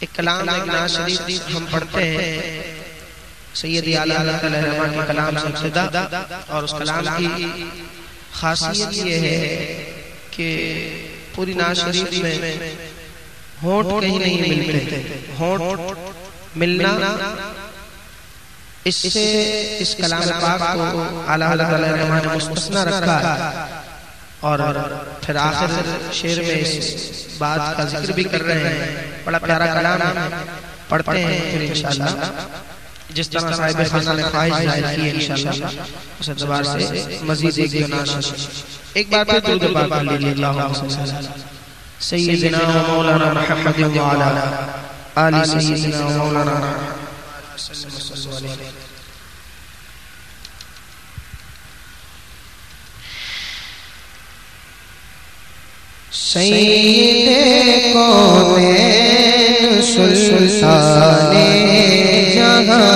ایک کلام ایک ناز شریف ہم پڑھتے ہیں۔ سید اعلیٰ علیہ رحمہ کے کلام سے ابتدا اور اس کلام کی خاصیت یہ ہے کہ پوری ناز شریف میں ہونٹ کہیں نہیں ملتے۔ ہونٹ ملنا اس سے اس کلام پاک کو اعلیٰ اللہ علیہ رحمہ نے مستثنہ رکھا اور پھر آخر شعر میں اس بات کا ذکر بھی کر رہے ہیں۔ بڑا پیارا کلام ہے۔ پڑھتے ہیں پھر انشاءاللہ۔ جس طرح صاحب خانہ نے خواہش ظاہر کی ہے انشاءاللہ اس اعتبار سے مزید ایک جناش ایک بار پھر درود پاک پڑھ لیجیے اللہ علیہ وسلم سیدنا و مولانا محمد و علی آل سیدنا و مولانا محمد صلی اللہ علیہ سید کونین سلطان جہاں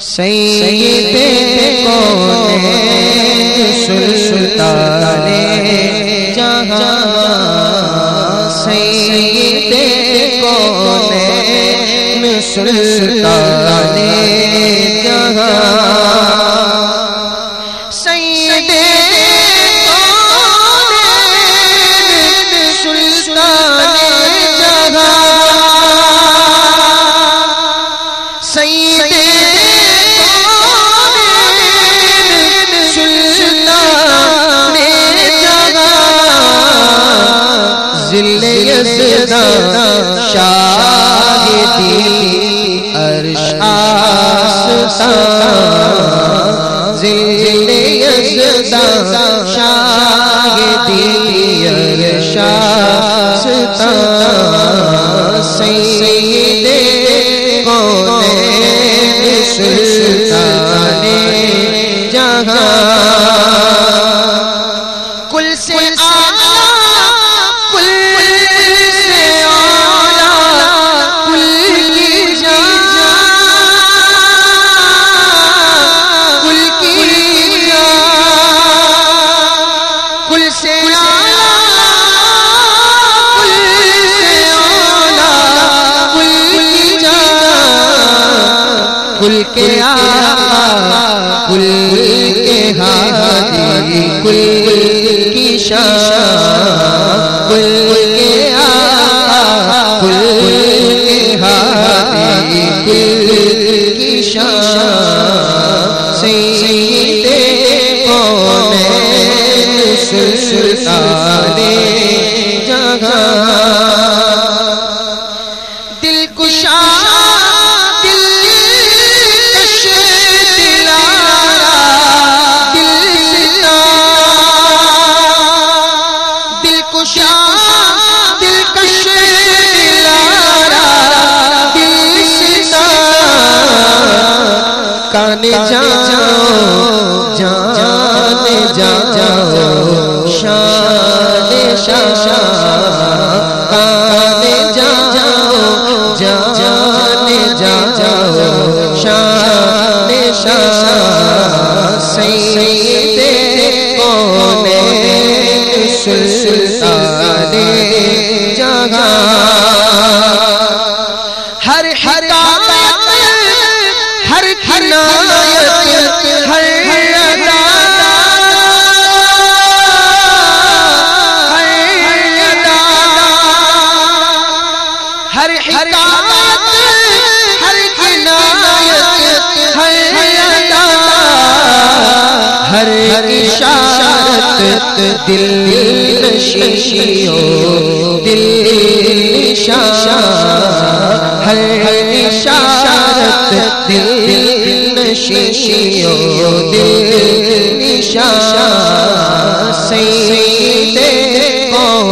سید کونین سلطان جہاں سید کونین سلطان جہاں شاہدی عرش آستا زل یزدا شاہدی عرش آستا سید کل کل کے آقا کل کے ہادی کل کی سید کونین کان جاؤ جان جاؤ شان شان کان جاؤ جان جاؤ شان شان سید کونین سلطان ہر اشارت دل نشیو دل نشان ہر اشارت دل نشیو دل نشان سید کونین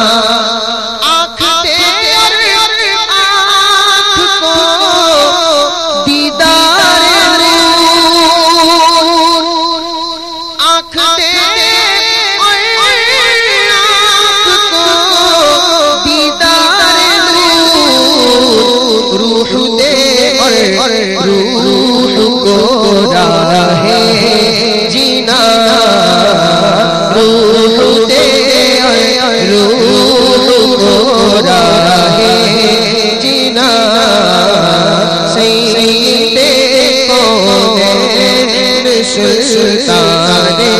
سلطانے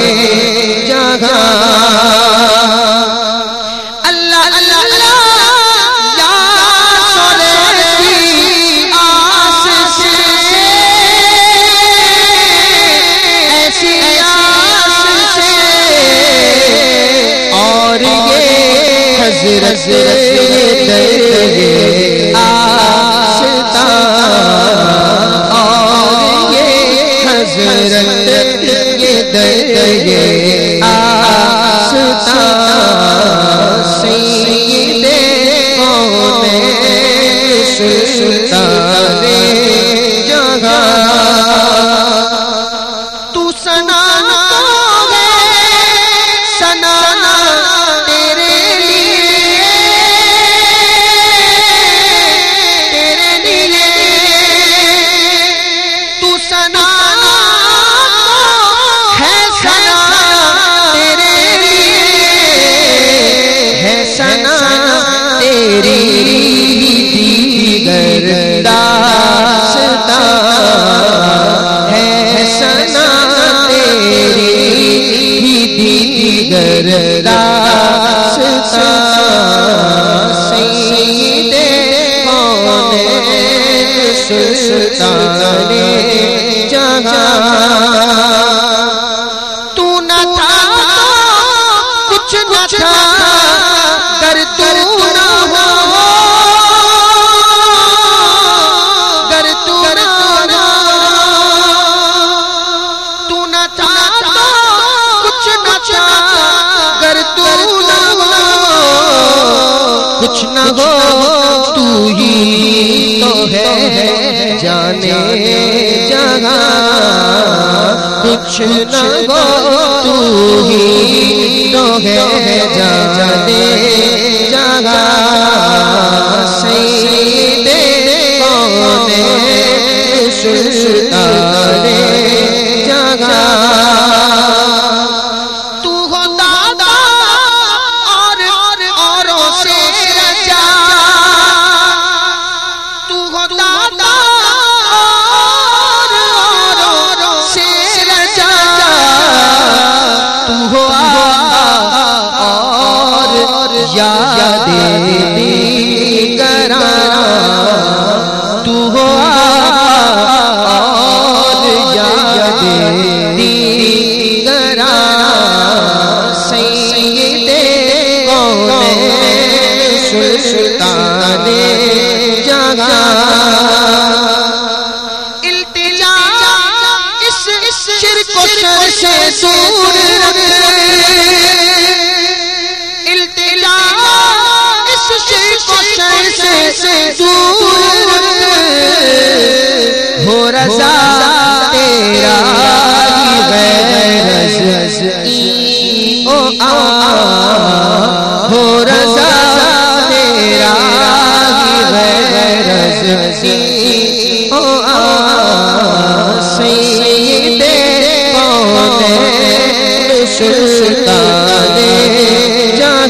Sagar جانے جگہ کچھ نہ ہو تو ہی تو ہے جانے جگہ سید کون سلطان یادی